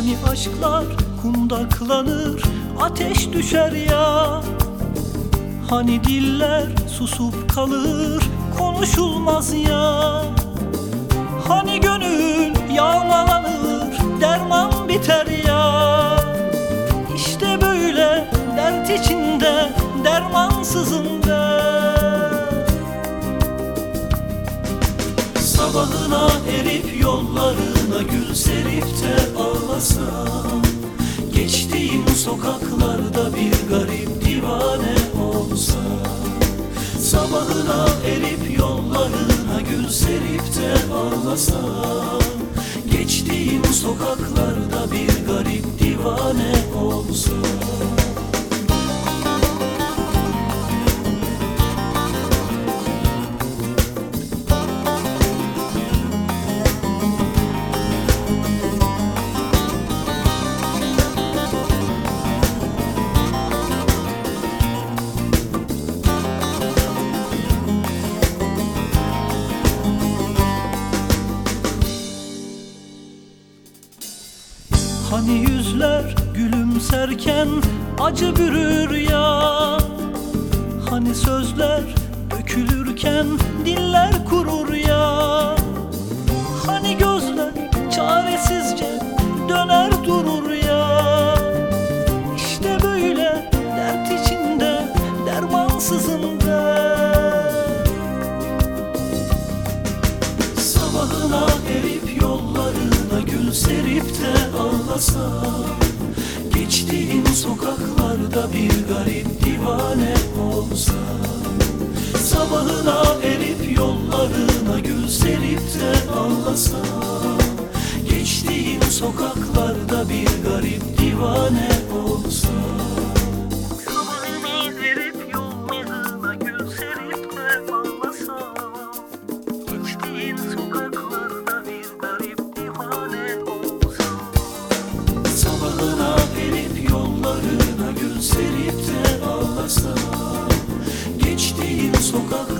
Hani aşklar kundaklanır Ateş düşer ya. Hani diller susup kalır Konuşulmaz ya. Hani gönül yağmalanır Derman biter ya. İşte böyle dert içinde Dermansızım ben Sabahına erip yollarına gül serip de ağlasam Geçtiğim sokaklarda bir garip divane olsam Sabahına erip yollarına gül serip de ağlasam Geçtiğim sokaklarda bir garip divane olsam Hani yüzler gülümserken acı bürür ya. Hani sözler dökülürken diller de ağlasam Geçtiğin sokaklarda bir garip divane olsam Sabahına erip yollarına gül serip de ağlasam Geçtiğin sokaklarda bir garip divane Sana gül serip de ağlasam Geçtiğim sokakta